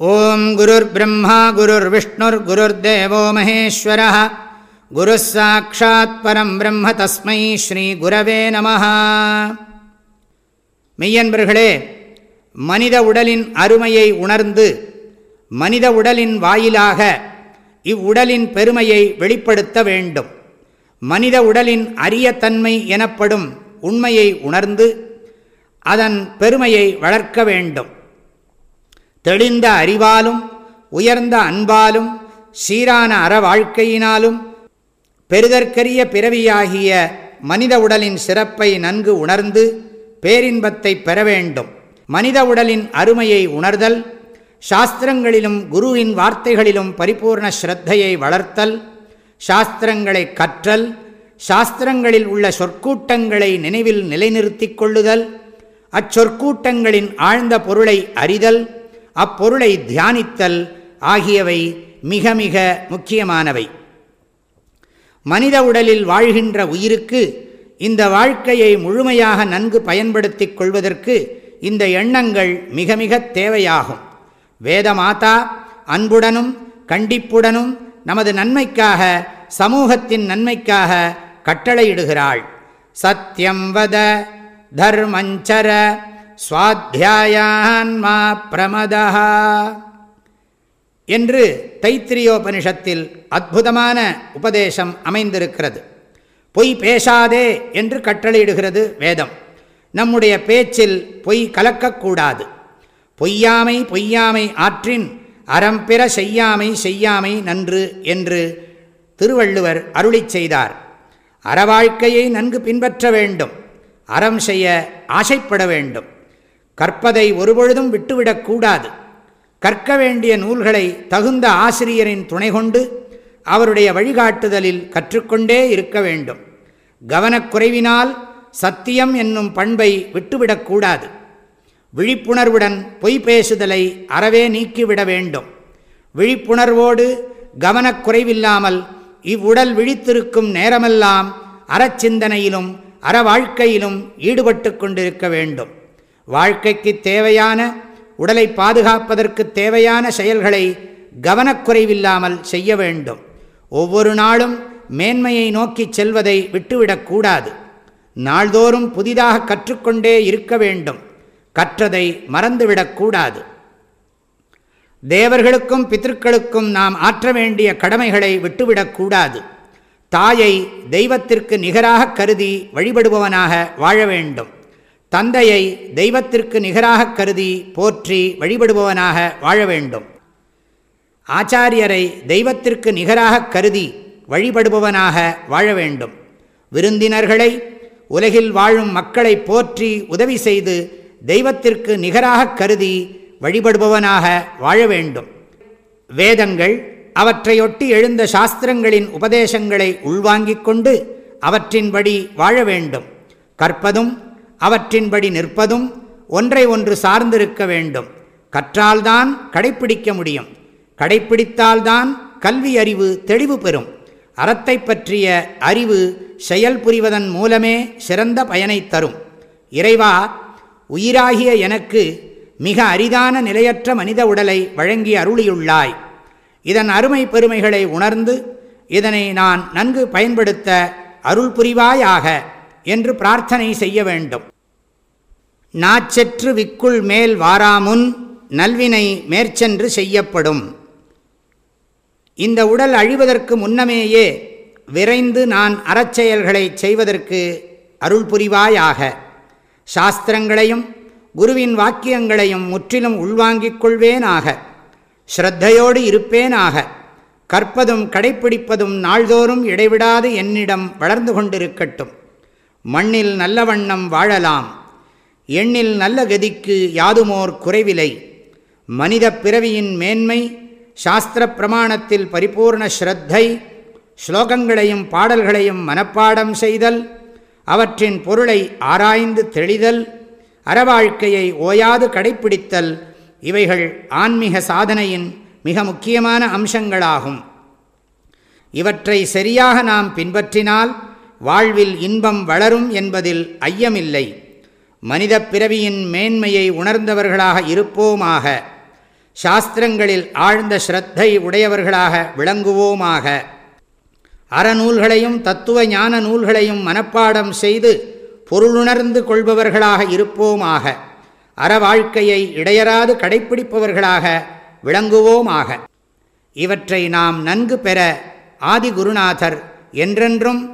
ஓம் குருர் பிரம்மா குருர் விஷ்ணுர் குருர் தேவோ மகேஸ்வர குரு சாட்சாத் பரம் பிரம்ம தஸ்மை ஸ்ரீ குரவே நம மெய்யன்பர்களே மனித உடலின் அருமையை உணர்ந்து மனித உடலின் வாயிலாக இவ்வுடலின் பெருமையை வெளிப்படுத்த வேண்டும். மனித உடலின் அரியத்தன்மை எனப்படும் உண்மையை உணர்ந்து அதன் பெருமையை வளர்க்க வேண்டும். தெளிந்த அறிவாலும் உயர்ந்த அன்பாலும் சீரான அற வாழ்க்கையினாலும் பெருதற்கரிய பிறவியாகிய மனித உடலின் சிறப்பை நன்கு உணர்ந்து பேரின்பத்தை பெற வேண்டும். மனித உடலின் அருமையை உணர்தல் சாஸ்திரங்களிலும் குருவின் வார்த்தைகளிலும் பரிபூர்ண ஸ்ரத்தையை வளர்த்தல் சாஸ்திரங்களை கற்றல் சாஸ்திரங்களில் உள்ள சொற்கூட்டங்களை நினைவில் நிலைநிறுத்திக் கொள்ளுதல் அச்சொற்கூட்டங்களின் ஆழ்ந்த பொருளை அறிதல் அப்பொருளை தியானித்தல் ஆகியவை மிக மிக முக்கியமானவை. மனித உடலில் வாழ்கின்ற உயிருக்கு இந்த வாழ்க்கையை முழுமையாக நன்கு பயன்படுத்திக் கொள்வதற்கு இந்த எண்ணங்கள் மிக மிக தேவையாகும். வேதமாதா அன்புடனும் கண்டிப்புடனும் நமது நன்மைக்காக சமூகத்தின் நன்மைக்காக கட்டளையிடுகிறாள். சத்தியம் வத தர்மஞ்சர சுவாத்தியாயான்மா பிரமதா என்று தைத்திரியோபனிஷத்தில் அற்புதமான உபதேசம் அமைந்திருக்கிறது. பொய் பேசாதே என்று கட்டளையிடுகிறது வேதம். நம்முடைய பேச்சில் பொய் கலக்கக்கூடாது. பொய்யாமை பொய்யாமை ஆற்றின் அறம்பிற செய்யாமை செய்யாமை நன்று என்று திருவள்ளுவர் அருளி செய்தார். அறவாழ்க்கையை நன்கு பின்பற்ற வேண்டும். அறம் செய்ய ஆசைப்பட வேண்டும். கற்பதை ஒருபொழுதும் விட்டுவிடக்கூடாது கற்க வேண்டிய நூல்களை தகுந்த ஆசிரியரின் துணை கொண்டு அவருடைய வழிகாட்டுதலில் கற்றுக்கொண்டே இருக்க வேண்டும். கவனக்குறைவினால் சத்தியம் என்னும் பண்பை விட்டுவிடக்கூடாது விழிப்புணர்வுடன் பொய் பேசுதலை அறவே நீக்கிவிட வேண்டும். விழிப்புணர்வோடு கவனக்குறைவில்லாமல் இவ்வுடல் விழித்திருக்கும் நேரமெல்லாம் அறச்சிந்தனையிலும் அற வாழ்க்கையிலும் ஈடுபட்டு கொண்டிருக்க வேண்டும். வாழ்க்கைக்கு தேவையான உடலை பாதுகாப்பதற்கு தேவையான செயல்களை கவனக்குறைவில்லாமல் செய்ய வேண்டும். ஒவ்வொரு நாளும் மேன்மையை நோக்கி செல்வதை விட்டுவிடக்கூடாது நாள்தோறும் புதிதாக கற்றுக்கொண்டே இருக்க வேண்டும். கற்றதை மறந்துவிடக்கூடாது தேவர்களுக்கும் பித்திருக்களுக்கும் நாம் ஆற்ற வேண்டிய கடமைகளை விட்டுவிடக்கூடாது தாயை தெய்வத்திற்கு நிகராக கருதி வழிபடுபவனாக வாழ வேண்டும். தந்தையை தெய்வத்திற்கு நிகராக கருதி போற்றி வழிபடுபவனாக வாழ வேண்டும். ஆச்சாரியரை தெய்வத்திற்கு நிகராக கருதி வழிபடுபவனாக வாழ வேண்டும். விருந்தினர்களை உலகில் வாழும் மக்களை போற்றி உதவி செய்து தெய்வத்திற்கு நிகராக கருதி வழிபடுபவனாக வாழ வேண்டும். வேதங்கள் அவற்றையொட்டி எழுந்த சாஸ்திரங்களின் உபதேசங்களை உள்வாங்கிக் கொண்டு அவற்றின்படி வாழ வேண்டும். கற்பதும் அவற்றின்படி நிற்பதும் ஒன்றை ஒன்று சார்ந்திருக்க வேண்டும். கற்றால்தான் கடைப்பிடிக்க முடியும். கடைப்பிடித்தால்தான் கல்வி அறிவு தெளிவு பெறும். அறத்தை பற்றிய அறிவு செயல் புரிவதன் மூலமே சிறந்த பயனை தரும். இறைவா உயிராகிய எனக்கு மிக அரிதான நிலையற்ற மனித உடலை வழங்கி அருளியுள்ளாய். இதன் அருமை பெருமைகளை உணர்ந்து இதனை நான் நன்கு பயன்படுத்த அருள் புரிவாயாக என்று பிரார்த்தனை செய்ய வேண்டும். நாச்செற்று விக்குள் மேல் வாராமுன் நல்வினை மேற்சென்று செய்யப்படும். இந்த உடல் அழிவதற்கு முன்னமேயே விரைந்து நான் அறச்செயல்களை செய்வதற்கு அருள் புரிவாயாக சாஸ்திரங்களையும் குருவின் வாக்கியங்களையும் முற்றிலும் உள்வாங்கிக் கொள்வேனாக. ஸ்ரத்தையோடு இருப்பேனாக. கற்பதும் கடைப்பிடிப்பதும் நாள்தோறும் இடைவிடாது என்னிடம் வளர்ந்து கொண்டிருக்கட்டும். மண்ணில் நல்ல வண்ணம் வாழலாம். எண்ணில் நல்ல கதிக்கு யாதுமோர் குறைவிலை. மனித பிறவியின் மேன்மை சாஸ்திர பிரமாணத்தில் பரிபூர்ண ஸ்ரத்தை ஸ்லோகங்களையும் பாடல்களையும் மனப்பாடம் செய்தல் அவற்றின் பொருளை ஆராய்ந்து தெளிதல் அறவாழ்க்கையை ஓயாது கடைப்பிடித்தல் இவைகள் ஆன்மீக சாதனையின் மிக முக்கியமான அம்சங்களாகும். இவற்றை சரியாக நாம் பின்பற்றினால் வாழ்வில் இன்பம் வளரும் என்பதில் ஐயமில்லை. மனித பிறவியின் மேன்மையை உணர்ந்தவர்களாக இருப்போமாக. சாஸ்திரங்களில் ஆழ்ந்த ஸ்ரத்தை உடையவர்களாக விளங்குவோமாக. அறநூல்களையும் தத்துவ ஞான நூல்களையும் மனப்பாடம் செய்து பொருளுணர்ந்து கொள்பவர்களாக இருப்போமாக. அற வாழ்க்கையை இடையராது கடைப்பிடிப்பவர்களாக விளங்குவோமாக. இவற்றை நாம் நன்கு பெற ஆதிகுருநாதர் என்றென்றும்